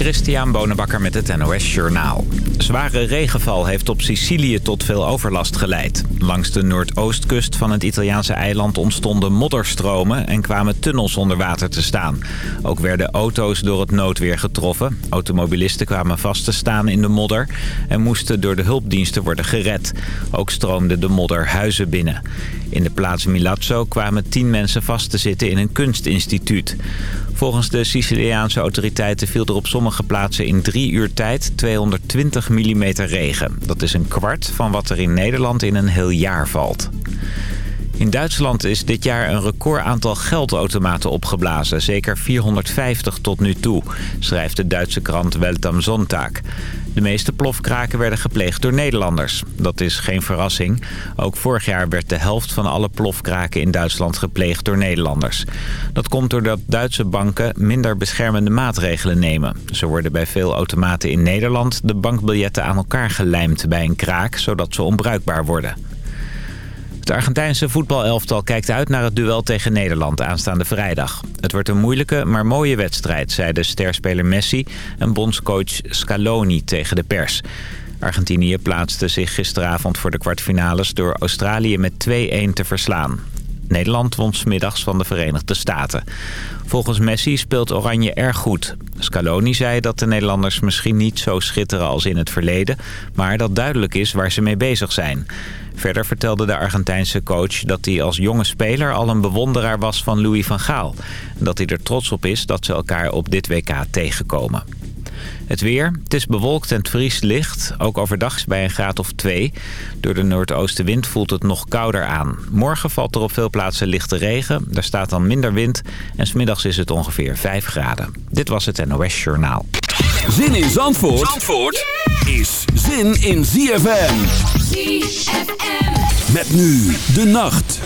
Christian Bonenbakker met het NOS Journaal. Zware regenval heeft op Sicilië tot veel overlast geleid. Langs de noordoostkust van het Italiaanse eiland ontstonden modderstromen... en kwamen tunnels onder water te staan. Ook werden auto's door het noodweer getroffen. Automobilisten kwamen vast te staan in de modder... en moesten door de hulpdiensten worden gered. Ook stroomde de modder huizen binnen. In de plaats Milazzo kwamen tien mensen vast te zitten in een kunstinstituut. Volgens de Siciliaanse autoriteiten viel er op sommige plaatsen in drie uur tijd 220 mm regen. Dat is een kwart van wat er in Nederland in een heel jaar valt. In Duitsland is dit jaar een record aantal geldautomaten opgeblazen. Zeker 450 tot nu toe, schrijft de Duitse krant Welt am Sonntag. De meeste plofkraken werden gepleegd door Nederlanders. Dat is geen verrassing. Ook vorig jaar werd de helft van alle plofkraken in Duitsland gepleegd door Nederlanders. Dat komt doordat Duitse banken minder beschermende maatregelen nemen. Zo worden bij veel automaten in Nederland de bankbiljetten aan elkaar gelijmd bij een kraak... zodat ze onbruikbaar worden. Het Argentijnse voetbalelftal kijkt uit naar het duel tegen Nederland aanstaande vrijdag. Het wordt een moeilijke, maar mooie wedstrijd, zeiden sterspeler Messi en bondscoach Scaloni tegen de pers. Argentinië plaatste zich gisteravond voor de kwartfinales door Australië met 2-1 te verslaan. Nederland won smiddags van de Verenigde Staten. Volgens Messi speelt Oranje erg goed. Scaloni zei dat de Nederlanders misschien niet zo schitteren als in het verleden... maar dat duidelijk is waar ze mee bezig zijn. Verder vertelde de Argentijnse coach dat hij als jonge speler al een bewonderaar was van Louis van Gaal. En dat hij er trots op is dat ze elkaar op dit WK tegenkomen. Het weer. Het is bewolkt en het vriest licht. Ook overdag bij een graad of 2. Door de noordoostenwind voelt het nog kouder aan. Morgen valt er op veel plaatsen lichte regen. Daar staat dan minder wind. En smiddags is het ongeveer 5 graden. Dit was het NOS Journaal. Zin in Zandvoort, Zandvoort is zin in ZFM. Met nu de nacht.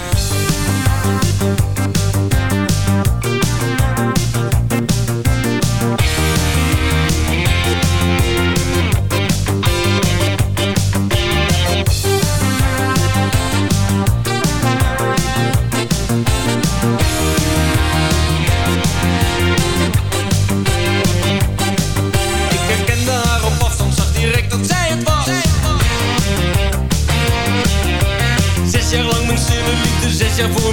像父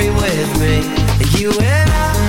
carry with me. You and I.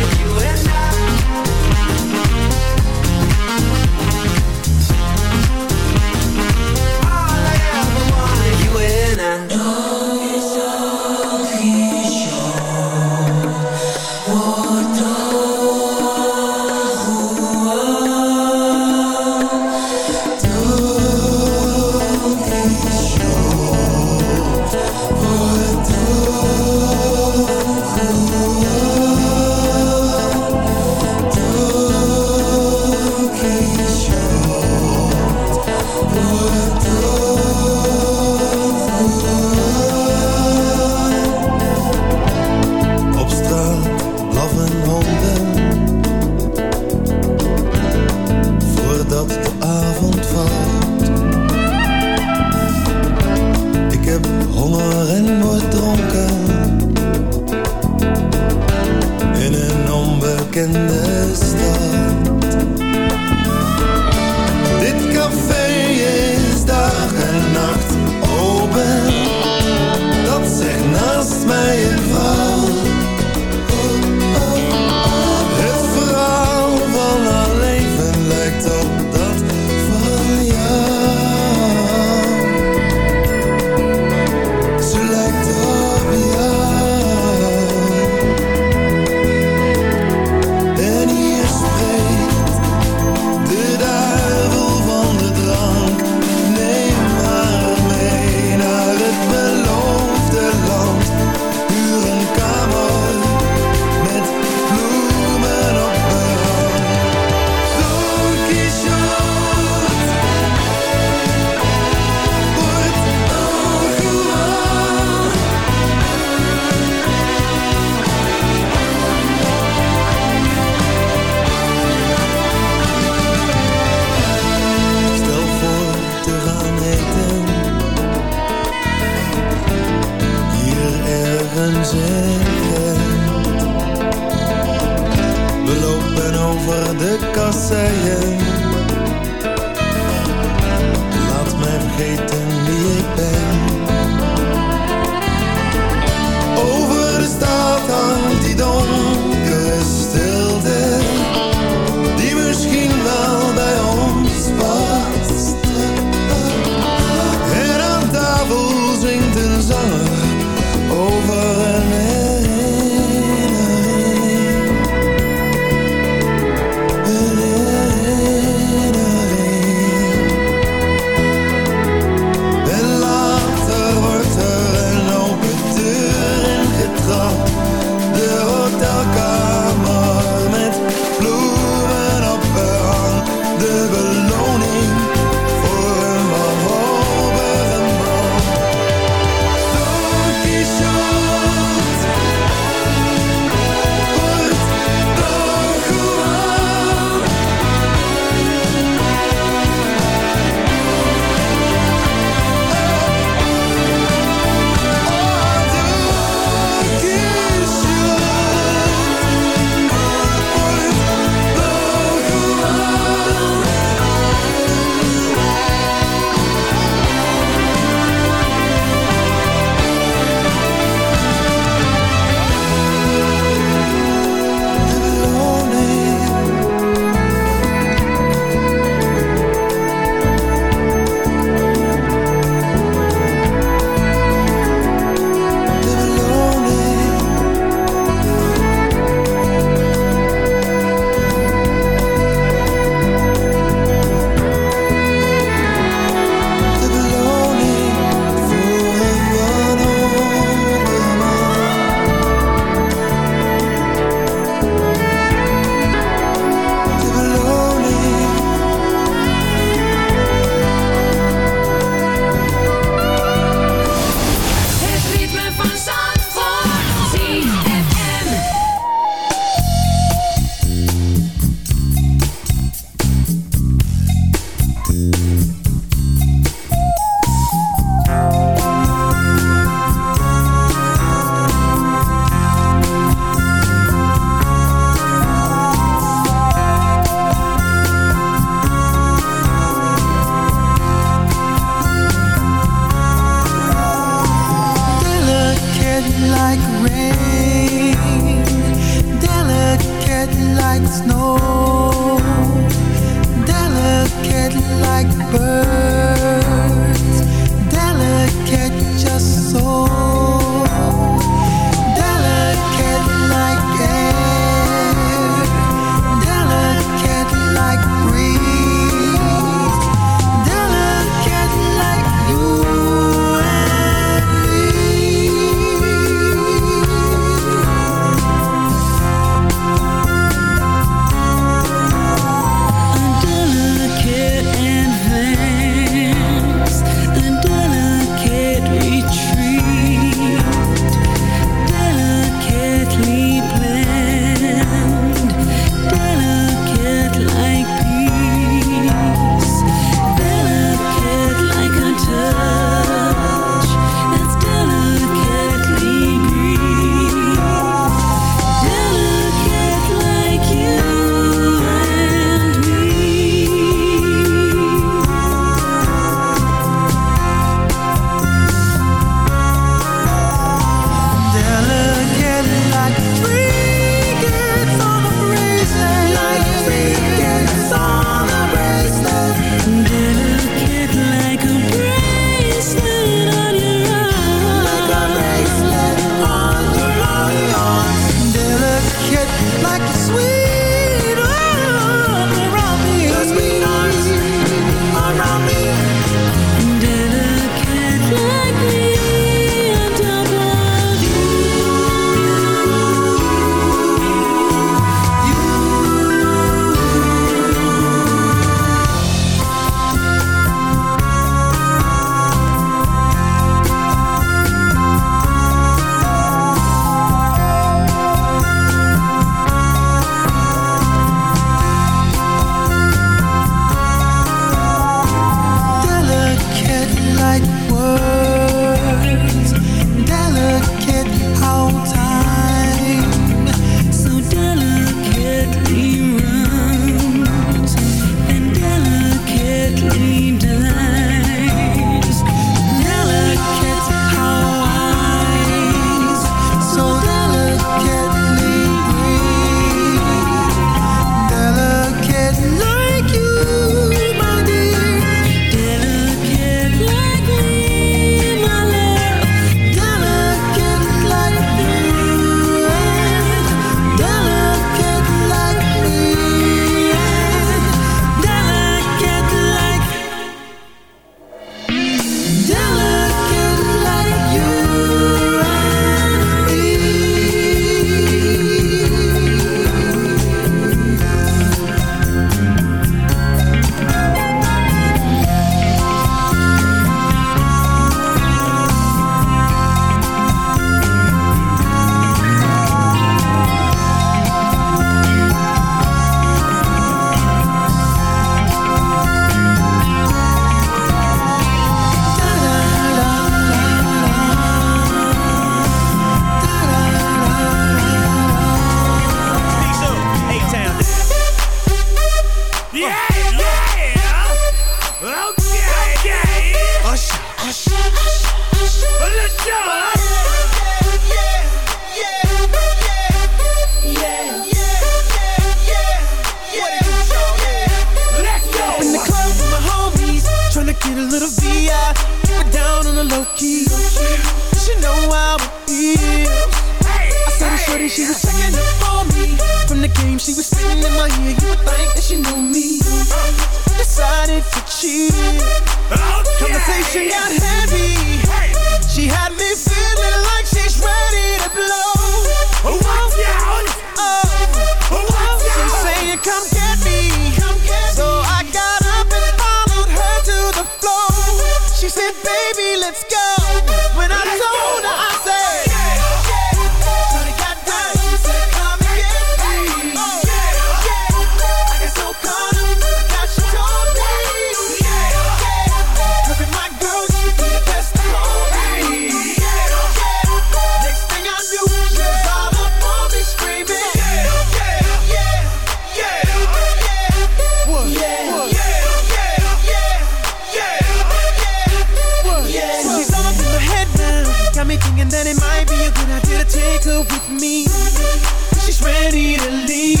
ready to leave.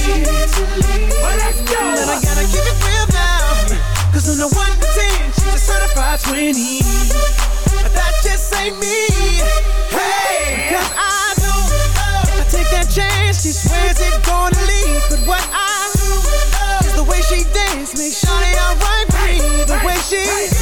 Well, let's go. But I gotta keep it real now. Cause on the 1 to 10, she's a certified 20. But that just ain't me. Hey, cause I know if I take that chance, she swears it gonna lead. But what I know is the way she dance makes Shawty alright. The way she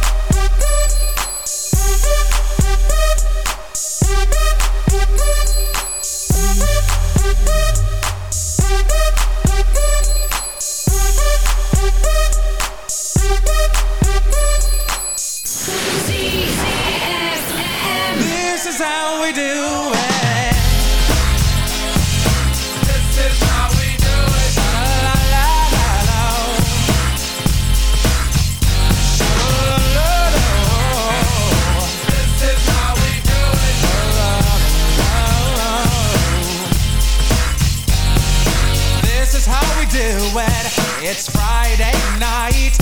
Is how we do it. This is how we do it. La la la la. La la la. This is how we do it. This is how we do it. It's Friday night,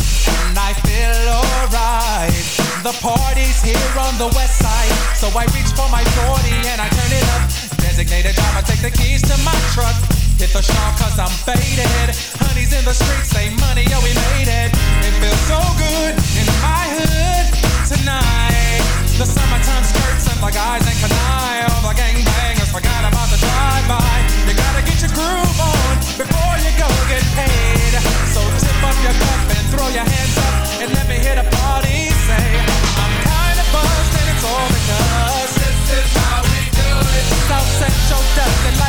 and I feel alright. The party's here on the west side, so I reach for my 40 and I turn it up. Designated driver, take the keys to my truck. Hit the shop cause I'm faded. Honey's in the streets, say money, yo, we made it. It feels so good in my hood tonight. The summertime skirts and the guys in Kani. All the gangbangers forgot about the drive-by. You gotta get your groove on before you go get paid. So tip up your cup and throw your hands up and let me hear the party for because this is how we do it. South Central does it like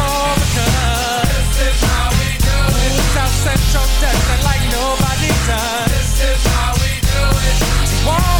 this is how we do it. South Central does it like nobody does. This is how we do it. Whoa.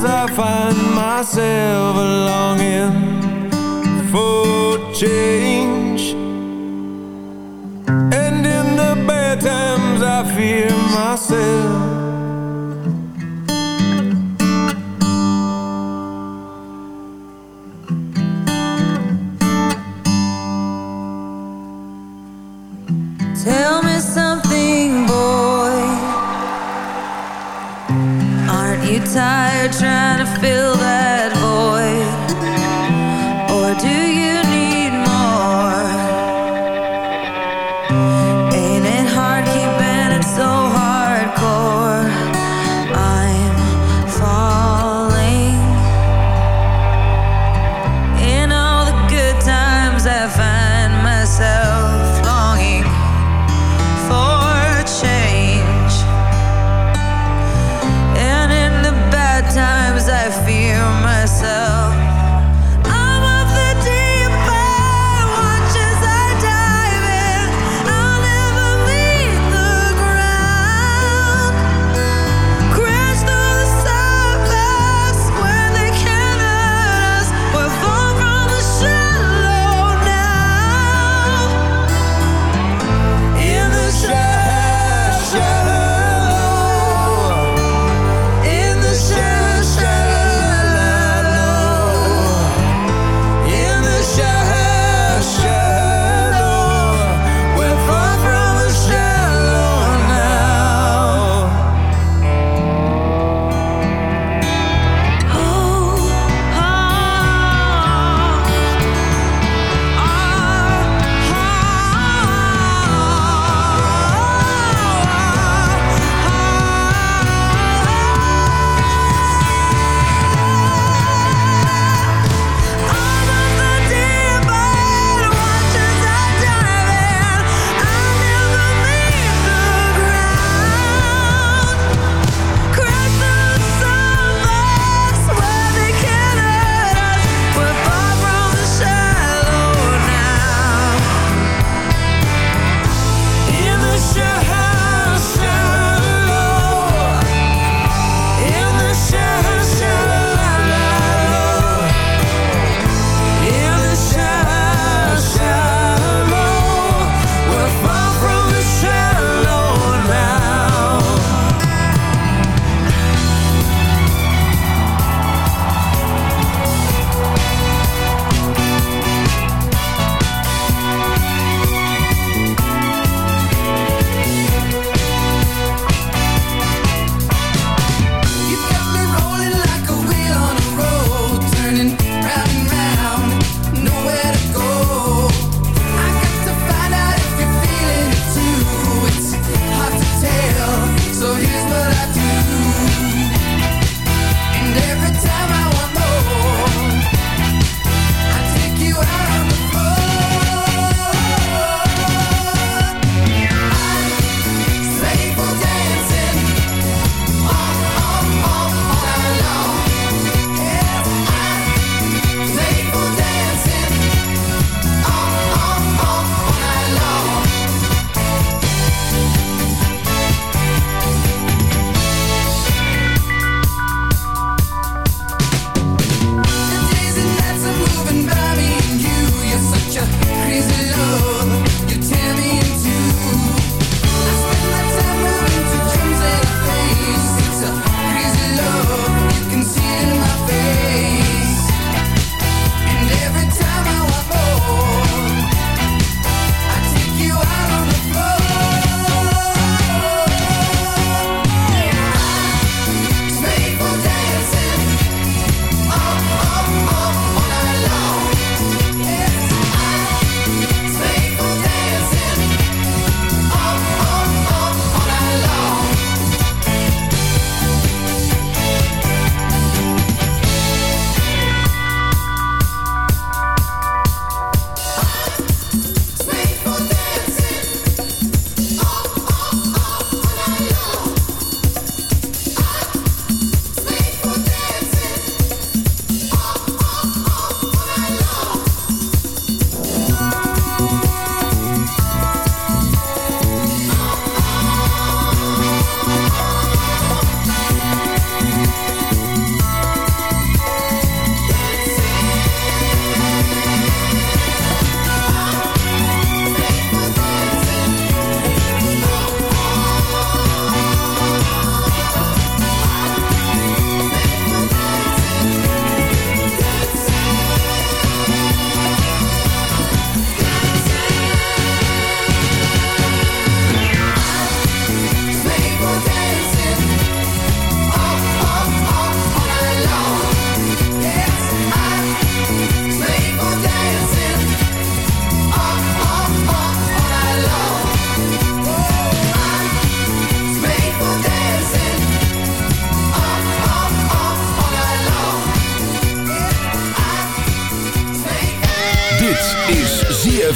Times, I find myself longing for change.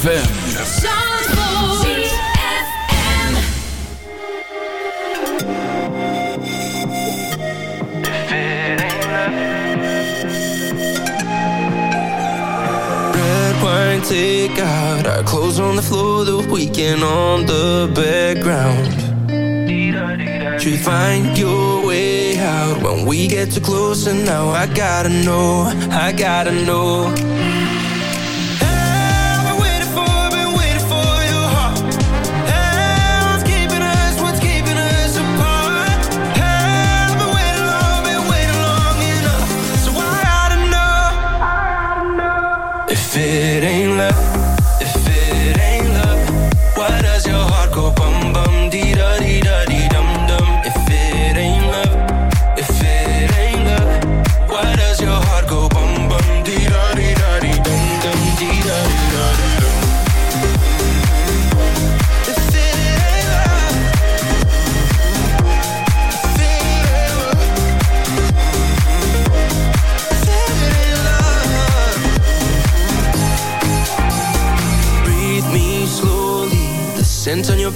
ZFM. take out our clothes on the floor, the Weeknd on the background. Should find your way out when we get too close, and now I gotta know, I gotta know.